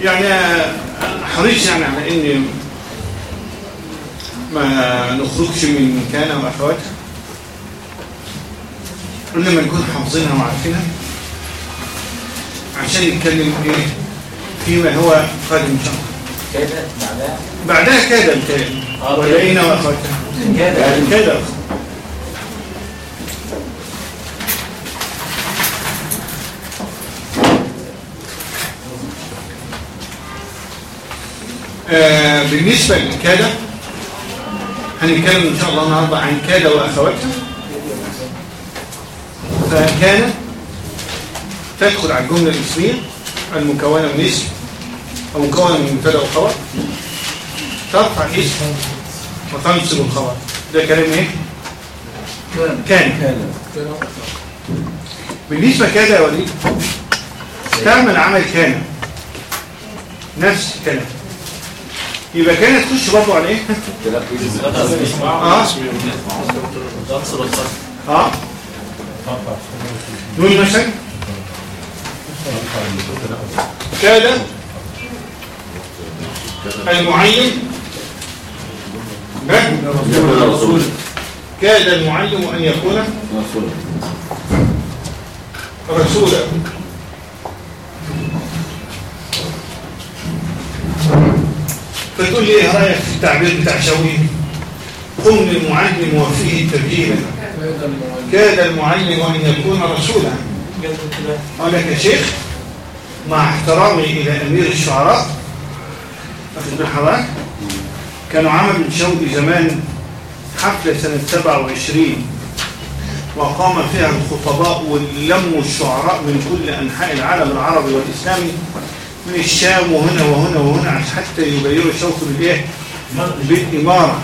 يعني حريص يعني على ان ما نخرجش من كان واخواتها انما نكون حافظينها وعارفينها عشان نتكلم إيه؟ فيما هو قادم إن شاء الله. كده بعدها؟ بعدها الكلام. آه، ولقينا واخواتها كده كده آه بالنسبة للكادة هنتكلم إن شاء الله النهاردة عن كادة وأخواتها. فكان تدخل على الجملة الاسمية المكونة من اسم أو مكونة من مبتدأ وخبر ترفع الاسم وتنصب الخبر. ده كلام إيه؟ كان. بالنسبة كده يا وليد تعمل عمل كان نفس الكلام. يبقى كانت تخش برضه على إيه؟ آه. آه. نقول مثلا كاد المعين؟ كاد المعلم أن يكون رسولا. فتقول لي إيه رايك في التعبير بتاع شوقي. قم للمعلم وفيه تبجيلا. كاد المعلم أن يكون رسولا. أقول لك يا شيخ مع احترامي إلى أمير الشعراء بال حضرتك كانوا عملوا شوقي زمان حفله سنة 27 وقام فيها الخطباء ولموا الشعراء من كل أنحاء العالم العربي والإسلامي. من الشام وهنا وهنا وهنا حتى يبينوا الشوق بالإيه؟ بالإمارة.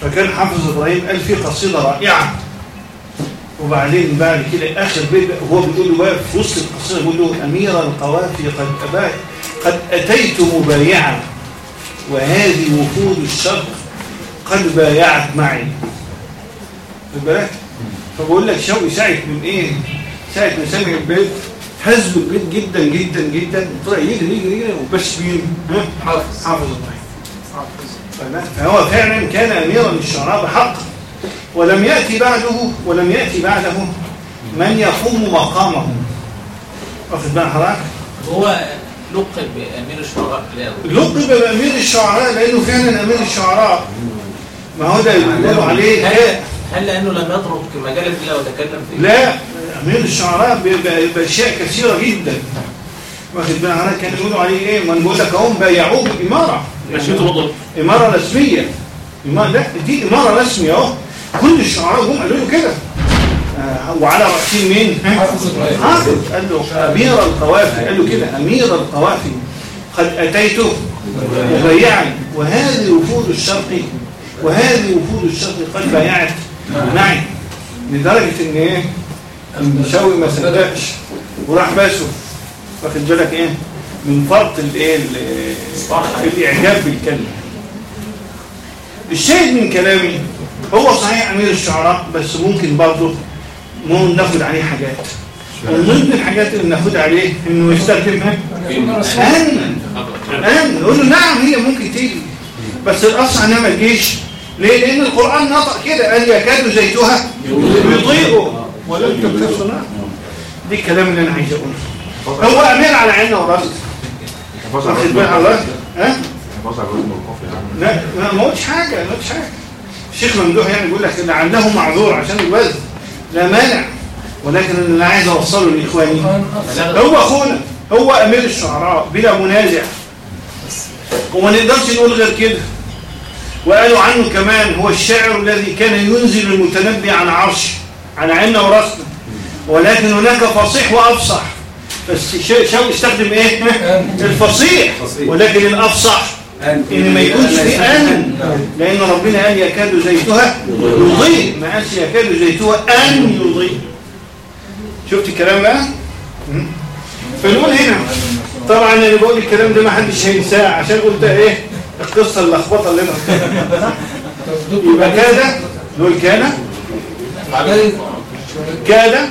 فكان حافظ إبراهيم قال فيه قصيدة رائعة. وبعدين بعد كده آخر بيت هو بيقول له بقى في وسط القصيدة بيقول له أمير القوافي قد أباك قد أتيت مبايعا وهذه وفود الشرق قد بايعت معي. فبقول لك شوقي ساعة من إيه؟ ساعة ما سمع البيت. هز البيت جدا جدا جدا. طلع يجري يجري يجري وبس مين؟ حافظ. حافظ. إبراهيم فهو فعلا كان اميرا للشعراء بحق ولم يأتي بعده ولم يأتي بعده من يقوم مقامه. واخد بال حضرتك؟ هو لقب بأمير الشعراء لقب بأمير الشعراء لأنه فعلا أمير الشعراء. ما هو ده اللي بيقولوا عليه. هل, لأنه لم يترك مجال فيه وتكلم فيه؟ لا. امير الشعراء ب- ب- بأشياء كثيرة جدا. واخد بالك حضرتك كانوا يقولوا عليه إيه؟ ما نقول لك هم بايعوه بالاماره إمارة رسمية. إمارة لا دي إمارة رسمية أهو. كل الشعراء هم قالوا له كده. آه وعلى راسهم مين؟ حافظ قال له أمير القوافي قال له كده أمير القوافي قد اتيته مبايعا وهذه وفود الشرق وهذه وفود الشرق قد بايعت معي لدرجة إن إيه؟ المشاوي ما صدقش وراح باسه واخد بالك إيه؟ من فرط الايه ال- الإعجاب بالكلمة. الشاهد من كلامي هو صحيح أمير الشعراء بس ممكن برضه ممكن ناخد عليه حاجات. ومن ضمن الحاجات اللي ناخد عليه إنه يستخدمها ان ان نقول له نعم هي ممكن تيجي. بس الأصل إنها ما تجيش. ليه؟ لأن القرآن نطق كده قال يكاد زيتها يضيء ولم تمسسه نار دي الكلام اللي أنا عايز أقوله. هو أمير على عيننا وراسنا واخد بال حضرتك ها؟ لا ما ما قلتش حاجة ما قلتش حاجة. الشيخ ممدوح يعني بيقول لك عنده معذور عشان الوزن. لا مانع. ولكن اللي أنا عايز أوصله لإخواني. هو أخونا. هو أمير الشعراء بلا منازع. وما نقدرش نقول غير كده. وقالوا عنه كمان هو الشاعر الذي كان ينزل المتنبي عن عرش عن عيننا وراسنا. ولكن هناك فصيح شا- شاو استخدم إيه؟ الفصيح. ولكن الأفصح. إن ما يكونش في ان لأن ربنا قال يكاد زيتها يضيء. ما قالش يكاد زيتها أن يضيء. شفت الكلام بقى. فنقول هنا. طبعا أنا بقول الكلام ده ما حدش هينساه. عشان قلت إيه؟ القصة اللخبطة اللي أنا يبقى كاد نقول كان كاد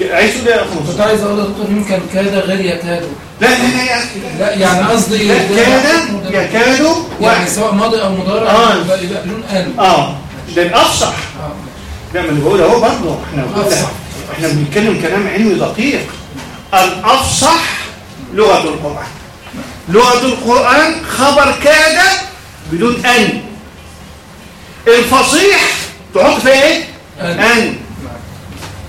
إيه يا اخ كنت؟ عايز أقول لدكتور يمكن كاد غير يكاد. لا لا لا يا أخي. لا يعني قصدي لا ده- كاد يكاد يعني واحد سواء ماضي أو مضارع آه. يبقى بدون أن. آه. ده الافصح. لا ما أنا بقول اهو برضه. إحنا. إحنا بنتكلم كلام علمي دقيق. الأفصح لغة القرآن. لغة القرآن خبر كاد بدون أن. الفصيح تحط فيها إيه؟ أن. ان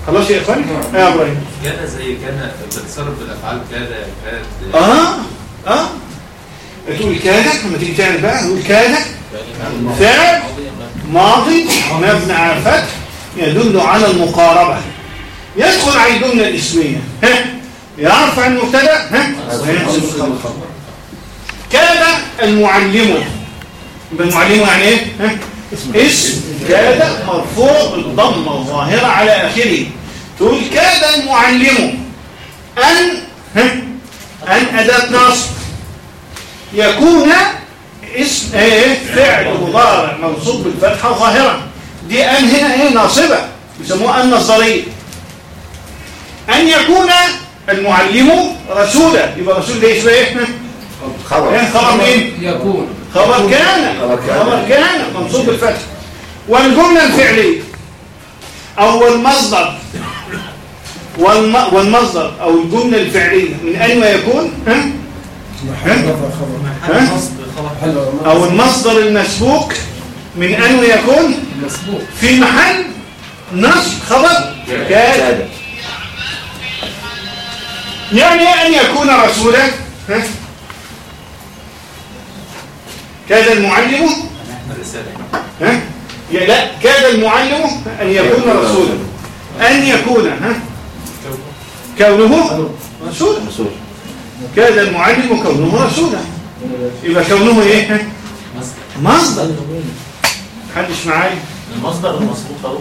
خلاص يا إخواني؟ نعم. يا إبراهيم كان زي كان بتتصرف بالأفعال كاد كاد آه. آه. تقول كاد لما تيجي تعمل بقى تقول كاد فعل ماضي مبني على الفتح يدل على المقاربة. يدخل على الجملة الإسمية. ها؟ يرفع المبتدأ. ها؟ وينصب الخبر كاد المعلم يبقى المعلم يعني إيه؟ ها؟ اسم كاد مرفوع بالضمه الظاهرة على آخره. تقول كاد المعلم أن ها أن أداة نصب يكون اسم إيه فعل مضارع منصوب بالفتحة ظاهرا دي أن هنا إيه ناصبة. يسموها أن نصريه أن يكون المعلم رسولا. يبقى رسول ده اسمه إيه؟ خبر. إيه خبر مين؟ يكون. خبر كان. خبر كان. منصوب بالفتح. والجملة الفعلية. أو المصدر. والم... والمصدر أو الجملة الفعلية. من أين يكون؟ ها؟ ها؟ أو المصدر المسبوق. من أين يكون؟ مسبوق. في محل نصب خبر. كان يعني أن يكون رسولا. ها؟ كاد المعلم الرسالة ها؟ يا- لا كاد المعلم أن يكون رسولا. أن يكون ها؟ كونه رسولا. رسول. كاد المعلم كونه رسولا. يبقى كونه إيه؟ ها؟ مصدر. محدش معايا؟ المصدر المسبوق.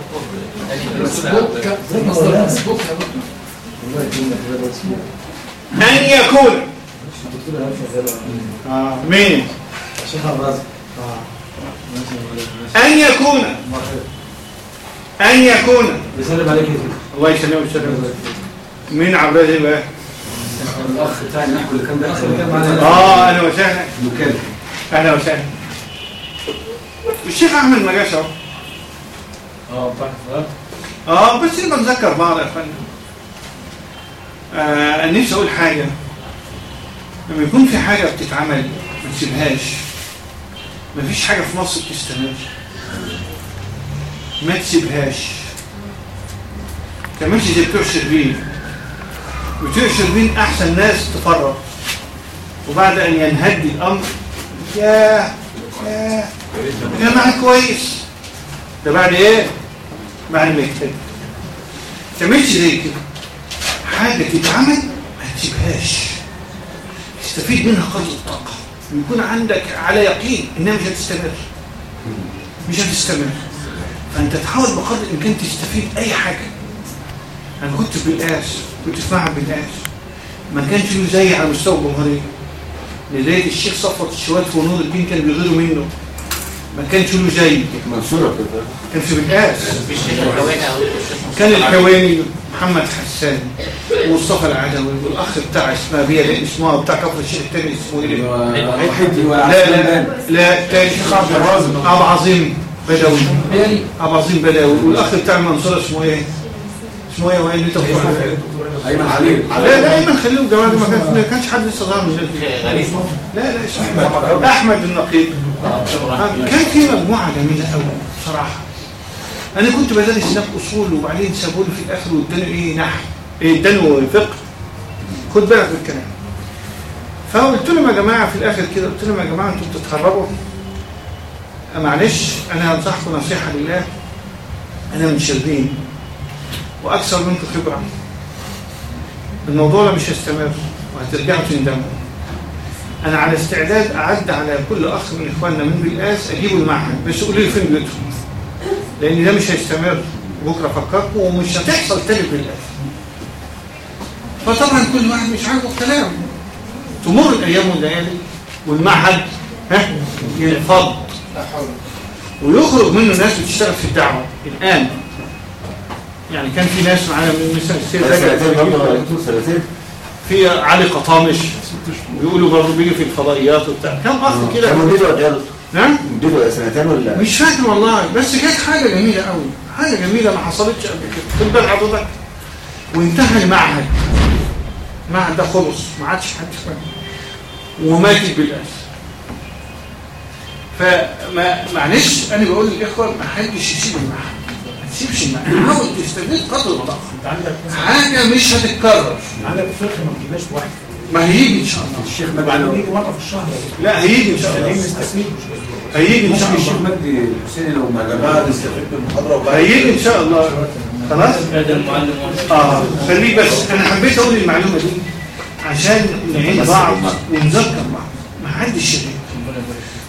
أن يكون. آه. مين؟ أن يكون. أن يكون. بيسلم عليك الله يسلمك ويسلمك مين عبد العزيز بقى الأخ بتاع النحو اللي كان بيحصل. آه أهلا وسهلا. أهلا وسهلا. الشيخ أحمد ما جاش اهو آه آه بس بتذكر بعض يا فندم آه نفسي أقول حاجة. لما يكون في حاجة بتتعمل ما تسيبهاش. ما فيش حاجة في مصر بتستمر ما تسيبهاش. كمان زي بتوع شربين بتوع شربين أحسن ناس تفرط وبعد أن ينهدي الأمر يا يا يا جماعة كويس. ده بعد إيه؟ بعد ما يكتب. تعملش زي كده. حاجة تتعمل ما تسيبهاش. تستفيد منها قدر الطاقة. ويكون عندك على يقين إنها مش هتستمر. مش هتستمر. فأنت تحاول بقدر الإمكان تستفيد أي حاجة. أنا كنت في بالقاس كنت في معهد بالقاس ما كانش له زي على مستوى الجمهورية. لذلك الشيخ صفوت الشوات ونور الدين كان بيغيروا منه. ما كانش له زي. كان في بالقاس كان الحواني محمد حسان. ومصطفى العدوي والأخ بتاع اسمها لأن اسمها بتاع كفر الشيخ التاني اسمه إيه؟ حدي لا لا لا تاني شيخ عبد الرازق. أبو عظيم بدوي. أبو عظيم بدوي. والأخ بتاع المنصوره اسمه إيه؟ اسمه إيه؟ وين أنت أيمن علي لا لا أيمن خليل. الجماعه ما كانش ما كانش حد لسه ظهر من. غريب لا لا اسمه أحمد احمد النقيب. كان في مجموعة جميلة قوي بصراحة. أنا كنت بدرس هناك أصول وبعدين سابوني في الآخر واداني إيه نحو. إيه اداني فقه خد بالك من الكلام. فقلت لهم يا جماعة في الآخر كده قلت لهم يا جماعة أنتوا بتتخرجوا أه معلش أنا أنصحكم نصيحة لله. أنا من شربين وأكثر منكم خبرة. الموضوع ده مش هيستمر وهترجعوا تندموا. أنا على استعداد أعد على كل أخ من إخواننا من بالقاس أجيبه المعهد بس قولوا لي فين بيتهم لأن ده مش هيستمر. بكرة فكركم ومش هتحصل تاني بالقاس فطبعا كل واحد مش عاجبه الكلام تمر الأيام والليالي والمعهد ها؟ ينفض لا حول ويخرج منه ناس بتشتغل في الدعوة. الآن يعني كان في ناس معانا من سنتين. في علي قطامش. بيقولوا برضه بيجي في الفضائيات وبتاع. كم أخ كده؟ كان مدته قد إيه يا دكتور؟ نعم مدته سنتين ولا؟ مش فاكر والله. بس كانت حاجة جميلة قوي. حاجة جميلة ما حصلتش قبل كده. خد بال حضرتك وانتهى المعهد. المعهد ده خلص ما عادش حد وماتت بالاسف فما معلش أنا بقول للاخوه ما حدش يسيب المعهد. ما تسيبش المعهد. حاول تستفيد قدر ما عندك حاجة مش هتتكرر. عندك فقه ما بتجيبهاش واحد. ما هيجي إن شاء الله. الشيخ مجدي يجي مرة في الشهر. لا هيجي إن شاء الله. هيجي إن شاء ممكن الشيخ الله مجدي الحسيني لو ما جماعة نستفيد بالمحاضره وبعد هيجي إن شاء الله. خلاص. آه. خليك بس أنا حبيت أقول المعلومة دي عشان نعين بعض ونذكر بعض. ما حدش شريك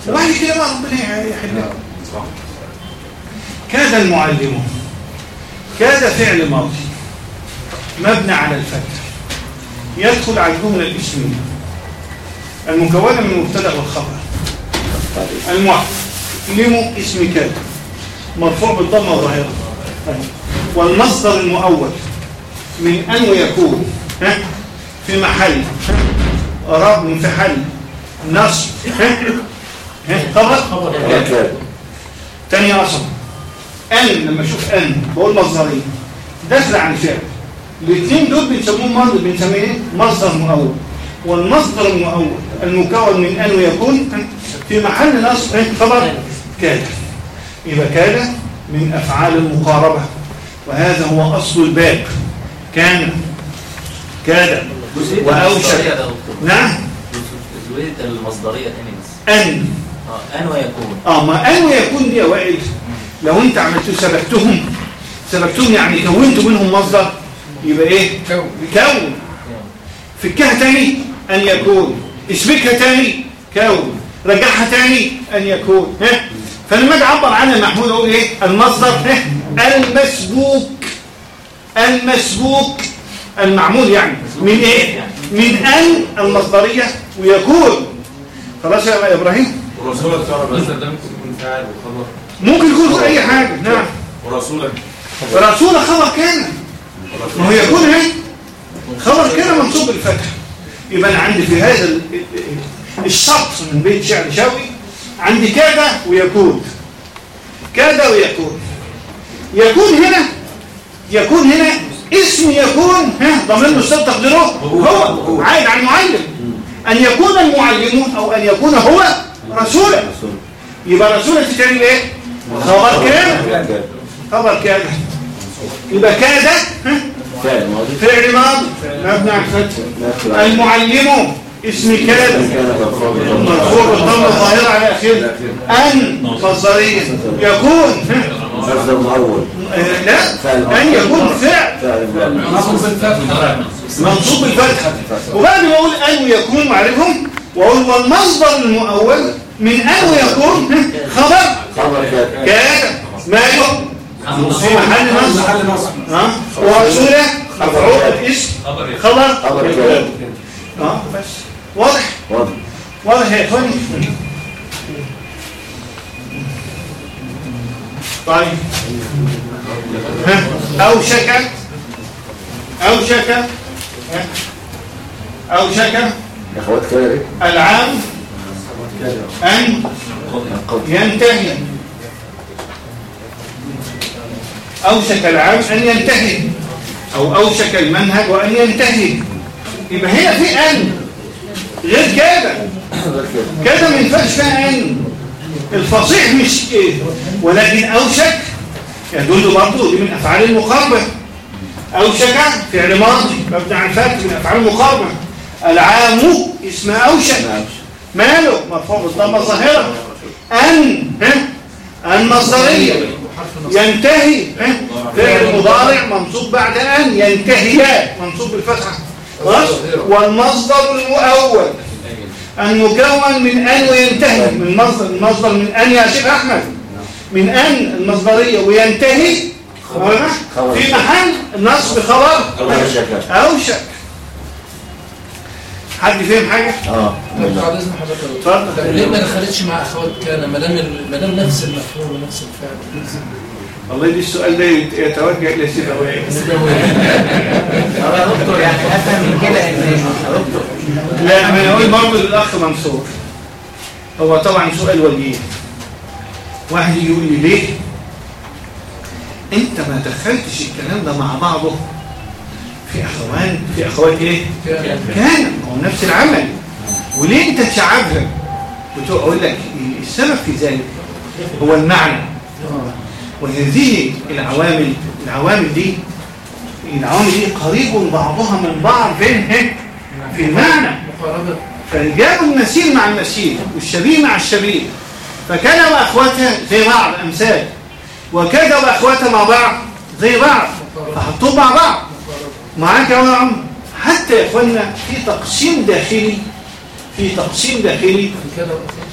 وبعد كده بقى ربنا يحلها. كاد المعلم كاد فعل ماضي مبنى على الفتح. يدخل على الجملة الاسميه المكونة من المبتدأ والخبر. المعلم اسم كاد مرفوع بالضمة الظاهره والمصدر المؤول من أن ويكون ها؟ في محل رب منفحل نصب ها؟ ها؟ خبر تاني أصل أن لما أشوف أن بقول مصدرين داخل عن فعل الاثنين دول بنسموهم مصدر بنسميه إيه؟ مصدر مؤول والمصدر المؤول المكون من أن ويكون ها؟ في محل نصب؟ خبر كاد يبقى كاد من أفعال المقاربة وهذا هو أصل الباب. كان كاد وأوشك. نعم. المصدرية تاني بس. أن. آه أن ويكون. آه ما أن ويكون دي يا وائل. لو أنت عملت سبقتهم. سبقتهم يعني كونت منهم مصدر يبقى إيه؟ كون. كون. فكها تاني أن يكون. اسبكها تاني كون. رجعها تاني أن يكون. ها؟ فلما أجي اعبر عنها محمود أقول إيه؟ المصدر ها؟ المسبوك المسبوك المعمول يعني من إيه؟ من أن المصدرية ويكون. خلاص يا إبراهيم؟ ورسولك تعرف مثلا ده ممكن يكون فاعل وخبر. ممكن يكون أي حاجة. نعم. ورسولك. رسول خبر كان ما هو يكون اهي خبر كان منصوب بالفتح. يبقى أنا عندي في هذا ال- ال- الشط من بيت شعر شوقي عندي كاد ويكون. كاد ويكون. يكون هنا. يكون هنا. اسم يكون. ها ضمير مستتر تقديره. هو. عائد على المعلم. أن يكون المعلمون أو أن يكون هو رسولا يبقى رسولا تتعمل إيه؟ خبر كان خبر كاد يبقى كاد. ها؟ فعل ماضي. مبني على الفتح. المعلم اسم كاد. مرفوع بالضمه الظاهرة على اخره أن مصدريه يكون؟ مصدر مؤول لا أن يكون فعل. نصب الفتح منصوب بالفتح وبعد ما أقول أن ويكون معرفهم وأقول والمصدر المؤول من أن ويكون ها؟ خبر خبر كاد كان ماله في محل نصب. ها؟ ورسوله مفعول الاسم خبر خبر. كاد آه بس واضح. واضح. واضح يا إخواني. طيب. ها؟ أخوات كده إيه العام. أن ينتهي. أوشك العام أن ينتهي. أو أوشك المنهج وأن ينتهي. يبقى هنا في أن. غير كده كده ما ينفعش فيها أن. الفصيح مش إيه؟ ولكن أوشك يدل برضه دي من أفعال المقاربه أوشك فعل ماضي مبني على الفتح من أفعال المقاربه العام اسم أوشك. ماله؟ مرفوع بالضمه ظاهرة. أن ها؟ المصدريه ينتهي فعل مضارع منصوب بعد أن. ينتهي منصوب بالفتحة. خلاص؟ والمصدر المؤول المكون من أن وينتهي من مصدر المصدر من أن يا شيخ أحمد. من أن المصدرية وينتهي. في محل نصب خبر. أوشك. اوشك حد فهم حاجة؟ آه. اتفضل. ليه ما دخلتش مع أخوات كان ما دام ما دام نفس المفعول ونفس الفعل والله دي السؤال ده يت- يتوجه إلى سيبويه يا دكتور يعني أفهم من كده إن يا دكتور. لا ما نقول برضه للاخ منصور. هو طبعا سؤال وجيه. واحد يقول لي ليه؟ أنت ما دخلتش الكلام ده مع بعضه. في اخوان في أخوات إيه؟ كان هو نفس العمل. وليه أنت تشعبها؟ أقول لك السبب في ذلك هو المعنى. وهذه العوامل العوامل دي العوامل دي قريب بعضها من بعض فين؟ هنا؟ في المعنى. مقاربة فجابوا المسير مع المسير والشبيه مع الشبيه. فكان واخواتها زي بعض أمثال. وكذا واخواتها مع بعض زي بعض. فحطوهم مع بعض. معاك يا عم حتى يا اخوانا في تقسيم داخلي في تقسيم داخلي.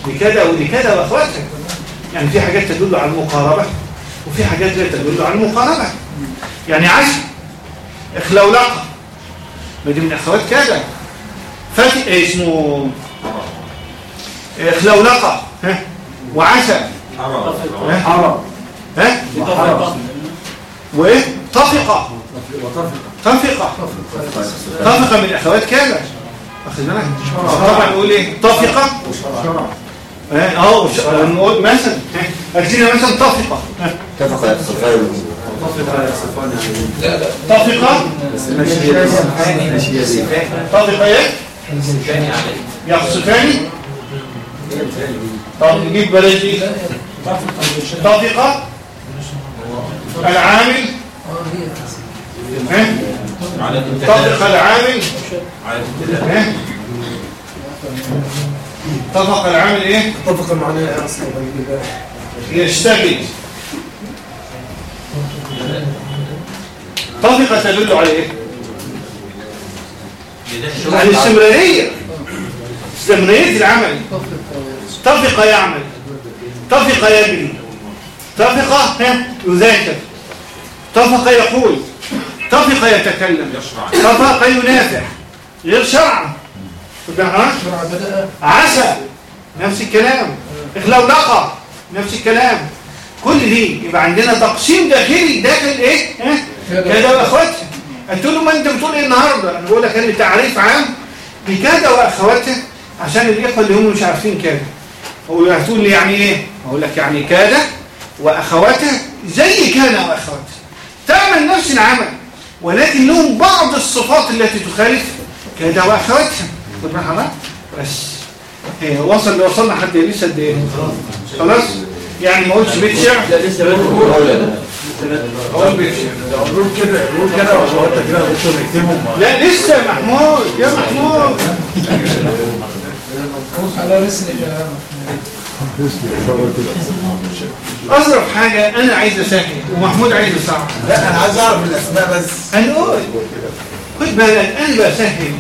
لكذا ولكذا واخواتها يعني في حاجات تدل على المقاربة. وفي حاجات لا تدل على المقاربه يعني عسل اخلولقه ما دي من إخوات كذا. فاتي إيه اسمه اخلولقه ها؟ وعسى ها؟ حرام ها؟ وإيه؟ طفقة. وطفق طفقة. طفقة من إخوات كذا. واخد بالك طبعا نقول إيه؟ طفقة. شرع. آه مثلا لنا مثلا طفقه وطفق على صفان لا لا. طفقه طفقه إيه؟ يقصفان طب نجيب بلاش دي. طفقه العامل؟ طبق العامل؟ طبق العامل إيه؟ اتفق معناه أصلا يشتغل طبق تدل على إيه على الاستمراريه استمراريه العمل. طفق يعمل. يجري طفق ها؟ يذاكر. طفق يقول. طفق يتكلم. طفق ينافع. غير شرعا عسى نفس الكلام. اخلولقة نفس الكلام. كل دي يبقى عندنا تقسيم داخلي. داخل إيه؟ كذا واخواتها قلت له ما أنت بتقول إيه النهارده؟ أنا بقول لك ان تعريف عام بكذا واخواتها عشان الإخوة اللي هم مش عارفين كذا. هو هتقول لي يعني إيه؟ أقول لك يعني كذا واخواتها زي كذا واخواتها تعمل نفس العمل ولكن لهم بعض الصفات التي تخالف كذا واخواتها بالك حضرتك؟ بس. إيه وصل وصلنا حد لسه قد إيه؟ خلاص؟ يعني ما قلتش بيت شعر؟ لا لسه أقول بيت شعر. قول كده قول كده وصورتك كده لا لسه يا محمود يا محمود. على رسل الكلام اظرف حاجة أنا عايز اسهل ومحمود عايز يصعب لا أنا عايز أعرف الأسماء بس. هنقول خد بالك أنا بسهل.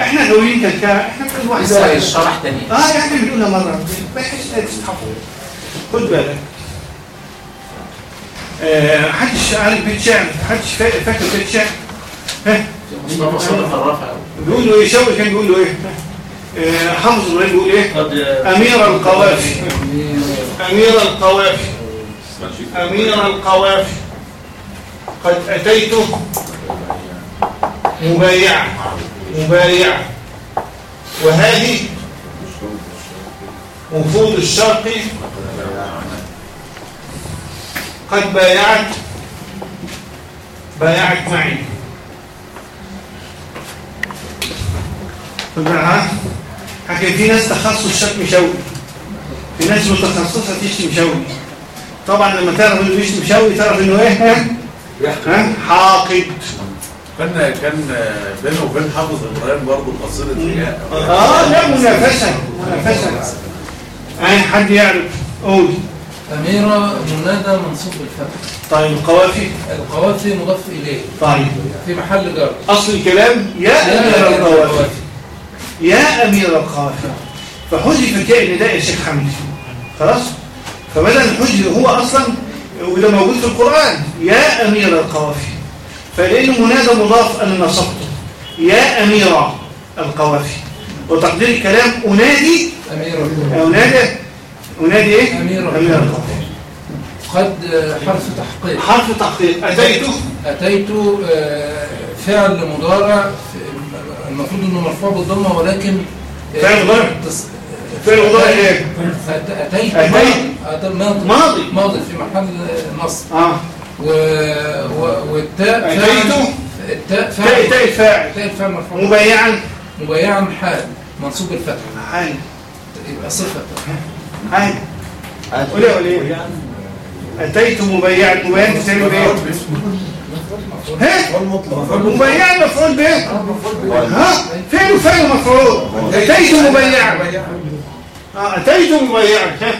إحنا غاويين كالكا إحنا بنقول واحد واحد. الشرح تاني. آه يعني بنقولها مرة. بحيث تستحفظ خد بالك. آه حدش عارف بيت شعر. حدش فا- فاكر بيت شعر. ها؟ مصطفى الرفع بيقول له إيه؟ شوقي كان بيقول له إيه؟ آه حافظ إبراهيم بيقول إيه؟ أمير القوافي أمير القوافي أمير القوافي قد اتيت مبايعا مبايعا وهذه وفود الشرق قد بايعت بايعت معي. ها حكي في ناس تخصص شتم شوقي في ناس متخصصة تشتم شوقي طبعا لما تعرف إنه بيشتم شوقي تعرف إنه إيه؟ ها؟ حاقد. كان كان بينه وبين حافظ إبراهيم برضه قصيده رياء آه لا منافسة منافسة أي حد يعرف؟ قول. أميرة منادى منصوب بالفتح. طيب القوافي القوافي مضاف إليه. طيب. في محل جر. أصل الكلام يا امير القوافي. يا امير القوافي. فحذفت ياء النداء يا شيخ حمدي خلاص؟ فبدل الحجر هو أصلا وده موجود في القرآن. يا امير القوافي. فلانه منادى مضاف أنا نصبته يا أمير القوافي. وتقدير الكلام انادي أميرة أنادي أنادي إيه؟ أمير أمير القوافي. قد حرف تحقيق. حرف تحقيق. أتيت؟ أتيت آه، فعل مضارع المفروض إنه مرفوع بالضمة ولكن آه، فعل مضارع؟ فعل مضارع إيه؟ أت- أتيت أتيت. ماضي. ماضي. ماضي. في محل نصب. آه. و... و... والتاء أتيت. فعل التاء تاء فعل تاء الفاعل. التاء الفعل مرفوع. مبيعا مبيعا حال منصوب بالفتح. حاجة يبقى صفة حاجة قول يا وليه أتيت مبيعا مبيعا تسألوا بإيه؟ ها؟ مبيعا مفعول به ها؟ فعل فعل مفعول. أتيت مبيعا آه، أتيت مبيعا؟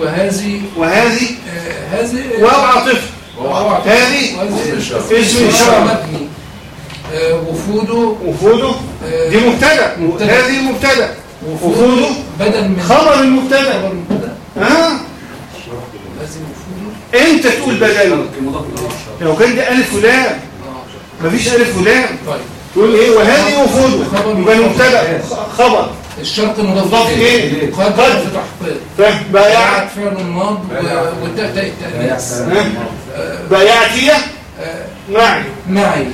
وهذه وهذه آه، هذه واو عاطفة واو هذه وهذه اسم إشارة مبني. آه، وفوده وفوده؟ آه، دي مبتدأ. هذه مبتدأ. وفوده بدل من خبر المبتدأ. ها؟ أنت تقول بدل. لو كان دي ألف ولام. مفيش ألف ولام. طيب. تقول إيه؟ وهذه وفوده. يبقى المبتدأ خبر. الشرط مضاف مضاف إيه؟ قد تحقيق فاهم؟ بايعت بايعت فعل ماض و- والتاء تاء التأنيث ها؟ بايعت هي آه، معي معي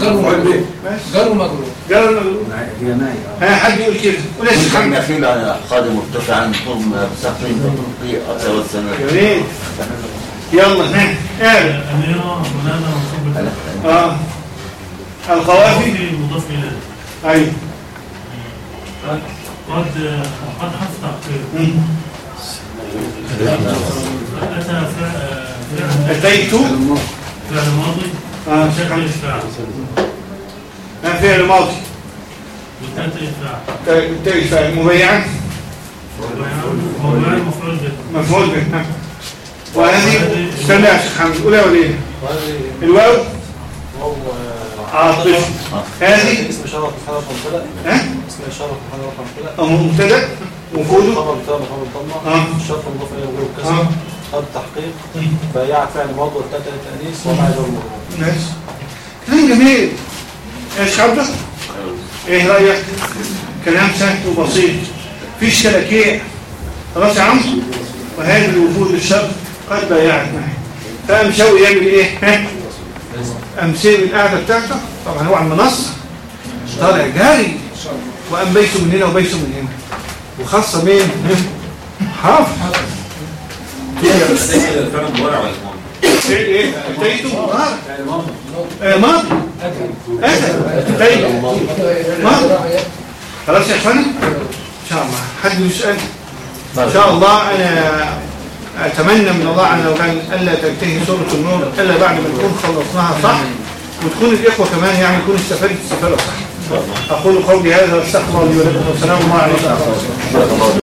جر ومجرور جر ومجرور قال هي معي ها حد يقول كده؟ قول يا شيخ كان محمد. يخيل عن خادم مرتفعا ثم بسقف في أطيب السماء. جميل. يلا ها. آه. القوافي في مضاف إليه أيوه. قد قد تحقيق مم. أتى فعل أتيت؟ فعل ماضي. آه شكل الفاعل ها فعل ماضي؟ والتاء فاعل مبيعا؟ المفعول به. مفعول به. ها. وهذه استنى يا شيخ حمد. قول يا وليد الواو؟ عاطف. هذه؟ اسم إشارة في حالة مبتدأ ها اسم إشارة في حالة مبتدأ؟ أو مبتدا وفوله خبر مبتدأ مخبر ضمة. الشرط مضاف إليه وغير. الكسر قد تحقيق. بايعت فعل ماضي والتاء تاء التأنيث ومع جر مجرور نايس كلام جميل. إيش عبده إيه رأيك؟ كلام سهل وبسيط. فيش كلاكيع خلاص يا عم؟ وهذه الوفود الشر قد بايعت معي شوقي يعمل إيه؟ ها؟ قام سيب القعدة بتاعته. طبعا هو على المنصه طالع جاري. وقام بيته من هنا وبيته من هنا. وخاصة مين؟ حافظ. إيه مضارع آه، ماضي. اتيته ماضي. خلاص يا اخوانا إن شاء الله. حد يسأل؟ إن شاء الله. أنا أتمنى من الله عز وجل ألا تنتهي سورة النور إلا بعد ما نكون خلصناها صح وتكون الإخوة كمان يعني يكونوا استفادوا استفاده صح أقول قولي هذا واستغفر لي ولكم والسلام عليكم